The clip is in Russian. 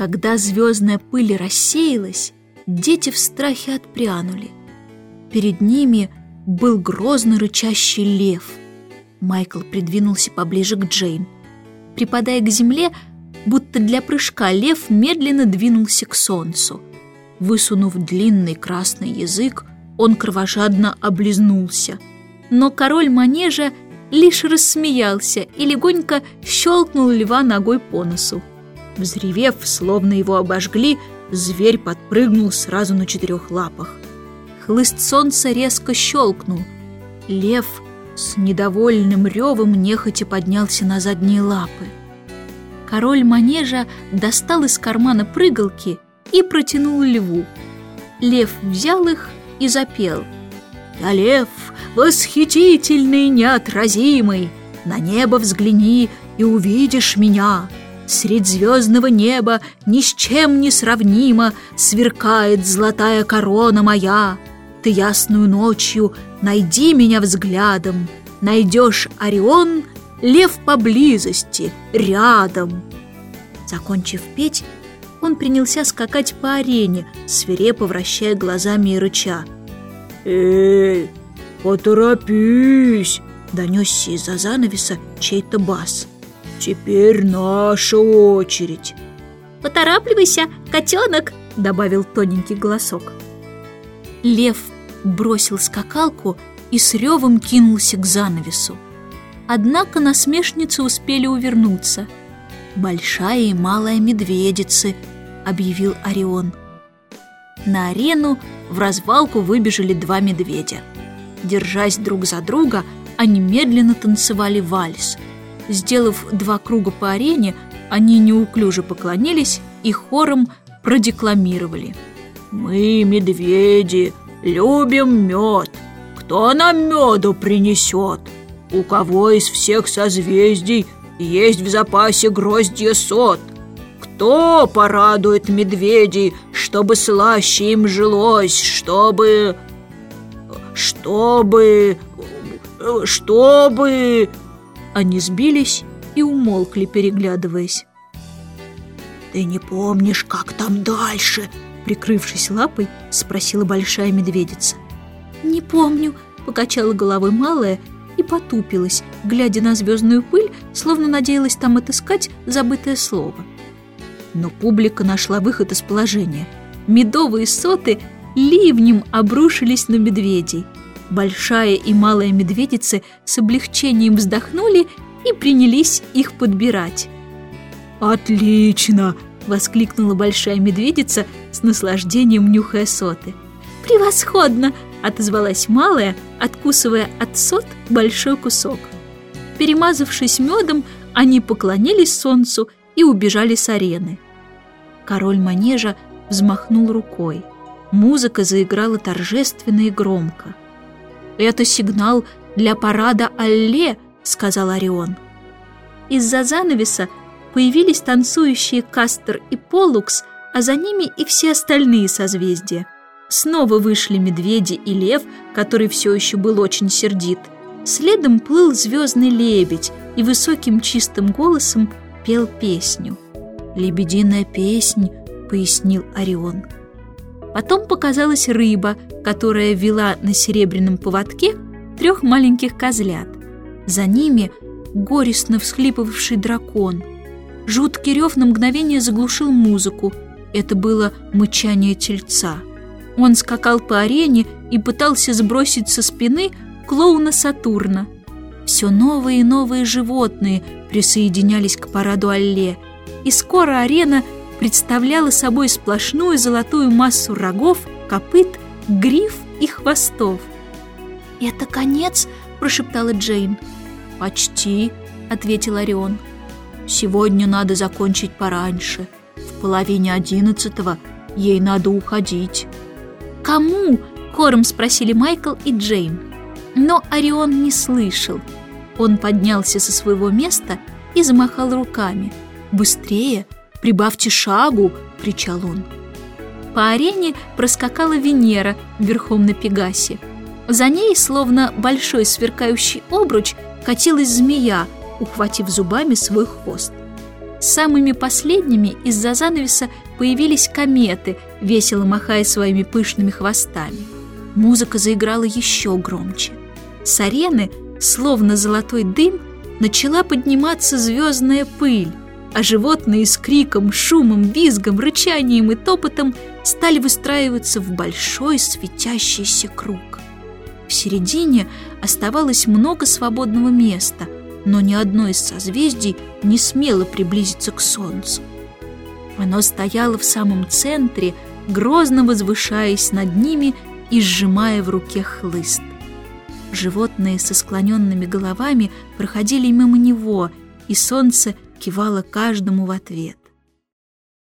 Когда звездная пыль рассеялась, дети в страхе отпрянули. Перед ними был грозно рычащий лев. Майкл придвинулся поближе к Джейн. Припадая к земле, будто для прыжка, лев медленно двинулся к солнцу. Высунув длинный красный язык, он кровожадно облизнулся. Но король манежа лишь рассмеялся и легонько щелкнул льва ногой по носу. Взревев, словно его обожгли, зверь подпрыгнул сразу на четырех лапах. Хлыст солнца резко щелкнул. Лев с недовольным ревом нехотя поднялся на задние лапы. Король манежа достал из кармана прыгалки и протянул льву. Лев взял их и запел. «Я лев, восхитительный, неотразимый, на небо взгляни и увидишь меня. Средь звездного неба ни с чем не сравнимо сверкает золотая корона моя. Ты ясную ночью найди меня взглядом, найдешь Орион, лев поблизости, рядом. Закончив петь, он принялся скакать по арене, свирепо вращая глазами и рыча. «Эй, поторопись!» — донесся из-за занавеса чей-то бас. «Теперь наша очередь!» «Поторапливайся, котенок!» — добавил тоненький голосок. Лев бросил скакалку и с ревом кинулся к занавесу. Однако насмешницы успели увернуться. «Большая и малая медведицы», — объявил Орион. На арену в развалку выбежали два медведя. Держась друг за друга, они медленно танцевали вальс. Сделав два круга по арене, они неуклюже поклонились и хором продекламировали. «Мы, медведи, любим мед. Кто нам меду принесет? У кого из всех созвездий есть в запасе гроздья сот? Кто порадует медведей, чтобы слаще им жилось, чтобы... чтобы... чтобы...» Они сбились и умолкли, переглядываясь. «Ты не помнишь, как там дальше?» Прикрывшись лапой, спросила большая медведица. «Не помню», — покачала головой малая и потупилась, глядя на звездную пыль, словно надеялась там отыскать забытое слово. Но публика нашла выход из положения. Медовые соты ливнем обрушились на медведей. Большая и малая медведицы с облегчением вздохнули и принялись их подбирать. «Отлично!» — воскликнула большая медведица с наслаждением нюхая соты. «Превосходно!» — отозвалась малая, откусывая от сот большой кусок. Перемазавшись медом, они поклонились солнцу и убежали с арены. Король манежа взмахнул рукой. Музыка заиграла торжественно и громко. «Это сигнал для парада Алле», — сказал Орион. Из-за занавеса появились танцующие Кастер и Полукс, а за ними и все остальные созвездия. Снова вышли медведи и лев, который все еще был очень сердит. Следом плыл звездный лебедь и высоким чистым голосом пел песню. «Лебединая песнь», — пояснил Орион. Потом показалась рыба, которая вела на серебряном поводке трех маленьких козлят. За ними горестно всхлипывавший дракон — Жуткий рев на мгновение заглушил музыку. Это было мычание тельца. Он скакал по арене и пытался сбросить со спины клоуна Сатурна. Все новые и новые животные присоединялись к параду Алле, и скоро арена представляла собой сплошную золотую массу рогов, копыт, гриф и хвостов. «Это конец?» – прошептала Джейн. «Почти», – ответил Орион. Сегодня надо закончить пораньше. В половине одиннадцатого ей надо уходить. «Кому?» – хором спросили Майкл и Джейн. Но Орион не слышал. Он поднялся со своего места и замахал руками. «Быстрее! Прибавьте шагу!» – кричал он. По арене проскакала Венера верхом на Пегасе. За ней, словно большой сверкающий обруч, катилась змея – ухватив зубами свой хвост. Самыми последними из-за занавеса появились кометы, весело махая своими пышными хвостами. Музыка заиграла еще громче. С арены, словно золотой дым, начала подниматься звездная пыль, а животные с криком, шумом, визгом, рычанием и топотом стали выстраиваться в большой светящийся круг. В середине оставалось много свободного места, но ни одно из созвездий не смело приблизиться к Солнцу. Оно стояло в самом центре, грозно возвышаясь над ними и сжимая в руке хлыст. Животные со склоненными головами проходили мимо него, и солнце кивало каждому в ответ.